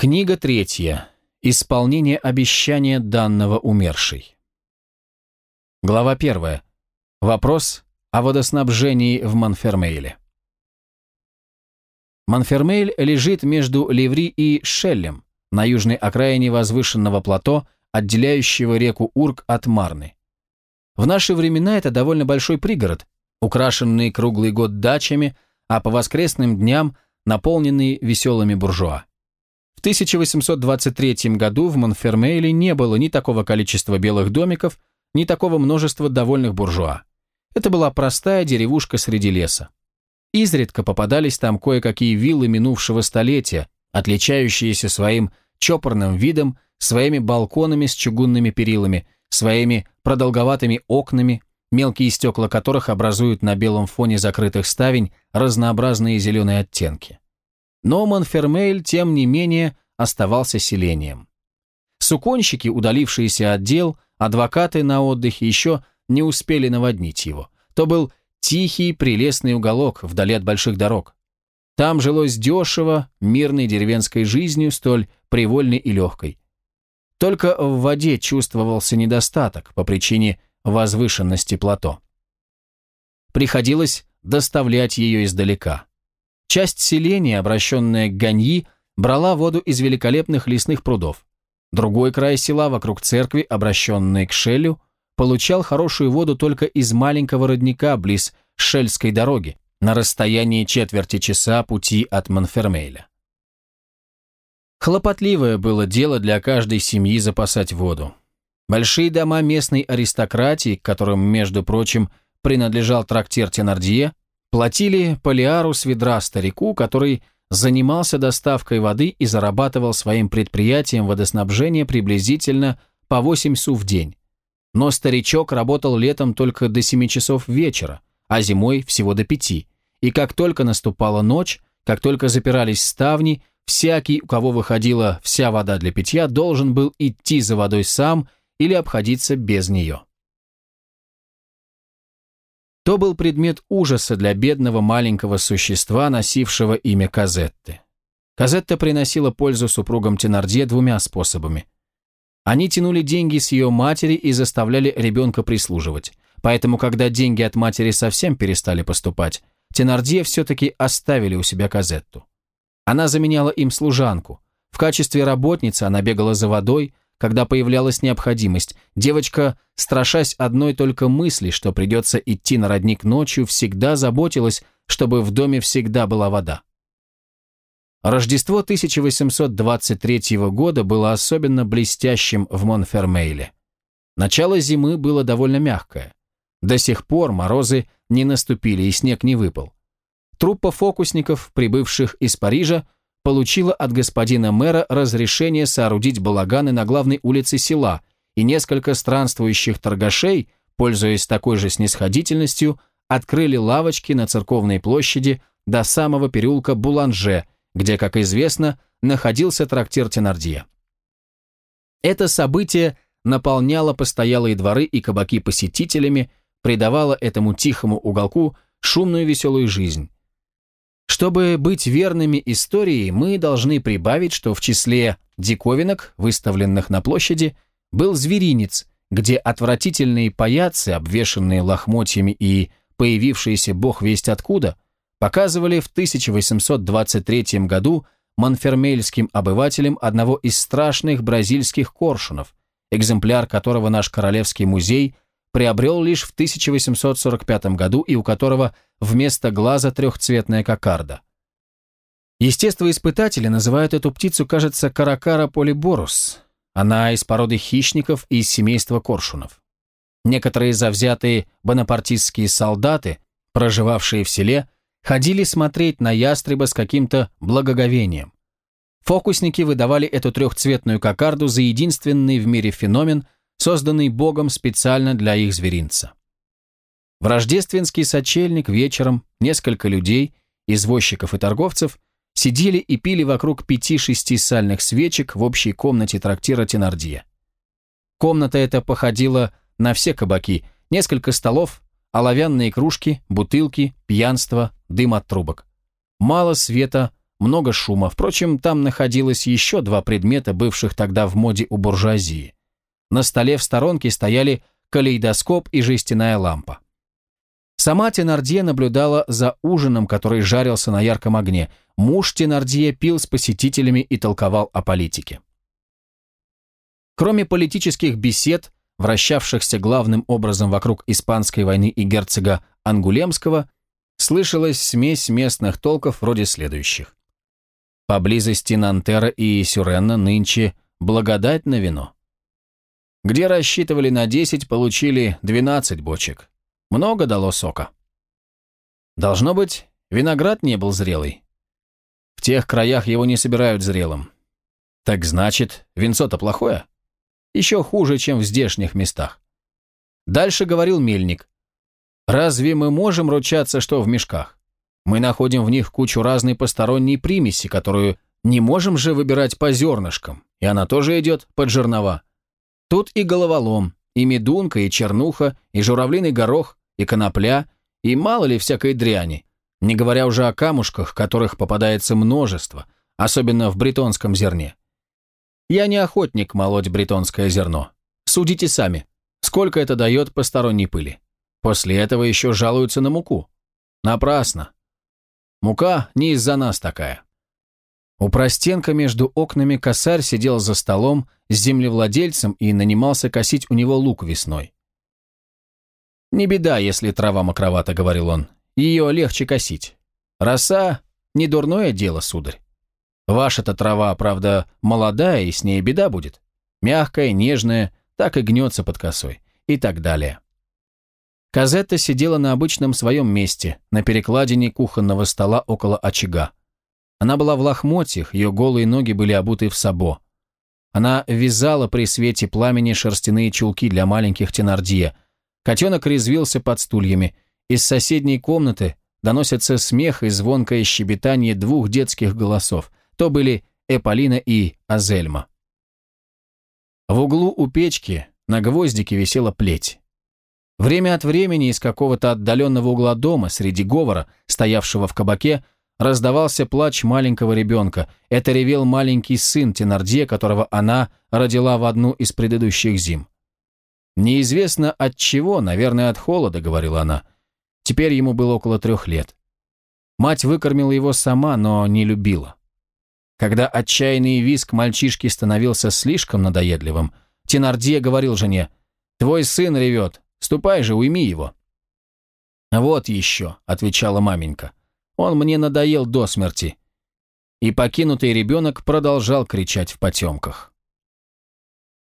Книга третья. Исполнение обещания данного умершей. Глава первая. Вопрос о водоснабжении в Монфермейле. Монфермейль лежит между Ливри и Шеллем, на южной окраине возвышенного плато, отделяющего реку Урк от Марны. В наши времена это довольно большой пригород, украшенный круглый год дачами, а по воскресным дням наполненный веселыми буржуа. В 1823 году в Монфермейле не было ни такого количества белых домиков, ни такого множества довольных буржуа. Это была простая деревушка среди леса. Изредка попадались там кое-какие виллы минувшего столетия, отличающиеся своим чопорным видом, своими балконами с чугунными перилами, своими продолговатыми окнами, мелкие стекла которых образуют на белом фоне закрытых ставень разнообразные зеленые оттенки. Но Монфермейль, тем не менее, оставался селением. Суконщики, удалившиеся от дел, адвокаты на отдыхе еще не успели наводнить его. То был тихий, прелестный уголок вдали от больших дорог. Там жилось дешево, мирной деревенской жизнью, столь привольной и легкой. Только в воде чувствовался недостаток по причине возвышенности плато. Приходилось доставлять ее издалека. Часть селения, обращенная к Ганьи, брала воду из великолепных лесных прудов. Другой край села, вокруг церкви, обращенный к Шеллю, получал хорошую воду только из маленького родника близ Шельской дороги, на расстоянии четверти часа пути от Монфермейля. Хлопотливое было дело для каждой семьи запасать воду. Большие дома местной аристократии, к которым, между прочим, принадлежал трактир Тенардье, Платили полиару с ведра старику, который занимался доставкой воды и зарабатывал своим предприятием водоснабжения приблизительно по 8 су в день. Но старичок работал летом только до 7 часов вечера, а зимой всего до 5. И как только наступала ночь, как только запирались ставни, всякий, у кого выходила вся вода для питья, должен был идти за водой сам или обходиться без нее. То был предмет ужаса для бедного маленького существа, носившего имя Казетты. Казетта приносила пользу супругам Тенардье двумя способами. Они тянули деньги с ее матери и заставляли ребенка прислуживать. Поэтому, когда деньги от матери совсем перестали поступать, Тенардье все-таки оставили у себя Казетту. Она заменяла им служанку. В качестве работницы она бегала за водой, когда появлялась необходимость, девочка, страшась одной только мысли, что придется идти на родник ночью, всегда заботилась, чтобы в доме всегда была вода. Рождество 1823 года было особенно блестящим в Монфермейле. Начало зимы было довольно мягкое. До сих пор морозы не наступили и снег не выпал. Труппа фокусников, прибывших из Парижа, получила от господина мэра разрешение соорудить балаганы на главной улице села, и несколько странствующих торгашей, пользуясь такой же снисходительностью, открыли лавочки на церковной площади до самого переулка Буланже, где, как известно, находился трактир Тенардье. Это событие наполняло постоялые дворы и кабаки посетителями, придавало этому тихому уголку шумную веселую жизнь, чтобы быть верными истории, мы должны прибавить, что в числе диковинок, выставленных на площади, был зверинец, где отвратительные паяцы, обвешанные лохмотьями и появившиеся бог весть откуда, показывали в 1823 году монфермельским обывателям одного из страшных бразильских коршунов, экземпляр которого наш Королевский музей приобрел лишь в 1845 году и у которого вместо глаза трехцветная кокарда. Естествоиспытатели называют эту птицу, кажется, каракара полиборус. Она из породы хищников и из семейства коршунов. Некоторые завзятые бонапартистские солдаты, проживавшие в селе, ходили смотреть на ястреба с каким-то благоговением. Фокусники выдавали эту трехцветную кокарду за единственный в мире феномен – созданный Богом специально для их зверинца. В рождественский сочельник вечером несколько людей, извозчиков и торговцев, сидели и пили вокруг пяти-шести сальных свечек в общей комнате трактира Тенардье. Комната эта походила на все кабаки, несколько столов, оловянные кружки, бутылки, пьянство, дым от трубок. Мало света, много шума. Впрочем, там находилось еще два предмета, бывших тогда в моде у буржуазии. На столе в сторонке стояли калейдоскоп и жестяная лампа. Сама Тенардье наблюдала за ужином, который жарился на ярком огне. Муж Тенардье пил с посетителями и толковал о политике. Кроме политических бесед, вращавшихся главным образом вокруг Испанской войны и герцога Ангулемского, слышалась смесь местных толков вроде следующих. Поблизости Нантера и Сюренна нынче благодать на вино. Где рассчитывали на 10, получили 12 бочек. Много дало сока. Должно быть, виноград не был зрелый. В тех краях его не собирают зрелым. Так значит, винцо-то плохое? Еще хуже, чем в здешних местах. Дальше говорил мельник. Разве мы можем ручаться, что в мешках? Мы находим в них кучу разной посторонней примеси, которую не можем же выбирать по зернышкам, и она тоже идет под жернова. Тут и головолом, и медунка, и чернуха, и журавлиный горох, и конопля, и мало ли всякой дряни, не говоря уже о камушках, которых попадается множество, особенно в бретонском зерне. Я не охотник молоть бретонское зерно. Судите сами, сколько это дает посторонней пыли. После этого еще жалуются на муку. Напрасно. Мука не из-за нас такая. У простенка между окнами косарь сидел за столом с землевладельцем и нанимался косить у него лук весной. «Не беда, если трава мокровата», — говорил он. «Ее легче косить. Роса — не дурное дело, сударь. Ваша-то трава, правда, молодая, и с ней беда будет. Мягкая, нежная, так и гнется под косой. И так далее». Казетта сидела на обычном своем месте, на перекладине кухонного стола около очага. Она была в лохмотьях, ее голые ноги были обуты в сабо. Она вязала при свете пламени шерстяные чулки для маленьких тенардье — Котенок резвился под стульями. Из соседней комнаты доносится смех и звонкое щебетание двух детских голосов. То были Эполина и Азельма. В углу у печки на гвоздике висела плеть. Время от времени из какого-то отдаленного угла дома, среди говора, стоявшего в кабаке, раздавался плач маленького ребенка. Это ревел маленький сын Тенардье, которого она родила в одну из предыдущих зим. Неизвестно от чего, наверное, от холода, говорила она. Теперь ему было около трех лет. Мать выкормила его сама, но не любила. Когда отчаянный виск мальчишки становился слишком надоедливым, Тенардье говорил жене, «Твой сын ревет, ступай же, уйми его». «Вот еще», — отвечала маменька, «он мне надоел до смерти». И покинутый ребенок продолжал кричать в потемках.